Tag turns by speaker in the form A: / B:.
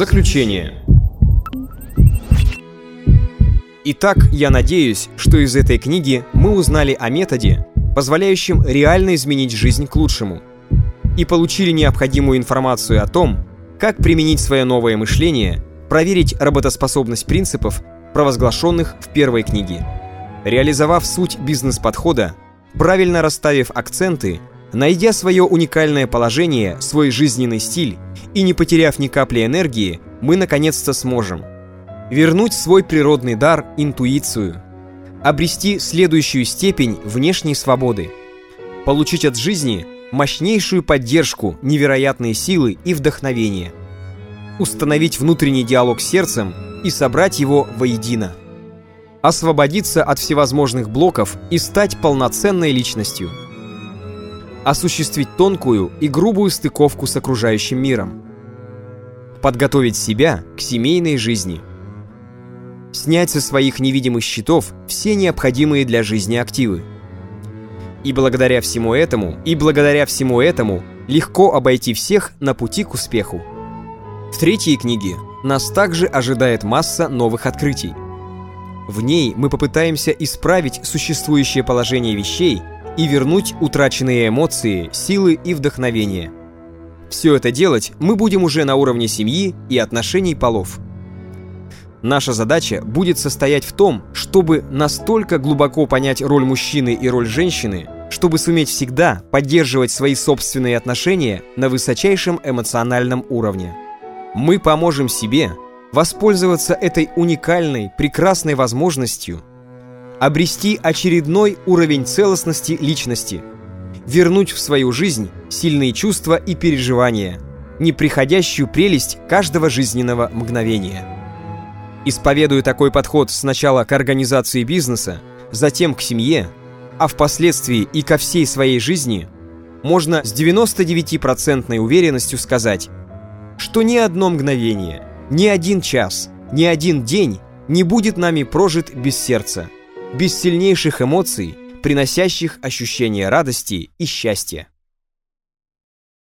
A: Заключение. Итак, я надеюсь, что из этой книги мы узнали о методе, позволяющем реально изменить жизнь к лучшему, и получили необходимую информацию о том, как применить свое новое мышление, проверить работоспособность принципов, провозглашенных в первой книге. Реализовав суть бизнес-подхода, правильно расставив акценты, найдя свое уникальное положение, свой жизненный стиль и не потеряв ни капли энергии, мы наконец-то сможем вернуть свой природный дар – интуицию, обрести следующую степень внешней свободы, получить от жизни мощнейшую поддержку, невероятные силы и вдохновение, установить внутренний диалог с сердцем и собрать его воедино, освободиться от всевозможных блоков и стать полноценной личностью, осуществить тонкую и грубую стыковку с окружающим миром, подготовить себя к семейной жизни – снять со своих невидимых счетов все необходимые для жизни активы. И благодаря всему этому, и благодаря всему этому, легко обойти всех на пути к успеху. В третьей книге нас также ожидает масса новых открытий. В ней мы попытаемся исправить существующее положение вещей и вернуть утраченные эмоции, силы и вдохновение. Все это делать мы будем уже на уровне семьи и отношений полов – Наша задача будет состоять в том, чтобы настолько глубоко понять роль мужчины и роль женщины, чтобы суметь всегда поддерживать свои собственные отношения на высочайшем эмоциональном уровне. Мы поможем себе воспользоваться этой уникальной, прекрасной возможностью обрести очередной уровень целостности личности, вернуть в свою жизнь сильные чувства и переживания, неприходящую прелесть каждого жизненного мгновения. Исповедуя такой подход сначала к организации бизнеса, затем к семье, а впоследствии и ко всей своей жизни, можно с 99% уверенностью сказать, что ни одно мгновение, ни один час, ни один день не будет нами прожит без сердца, без сильнейших эмоций, приносящих ощущение радости и счастья.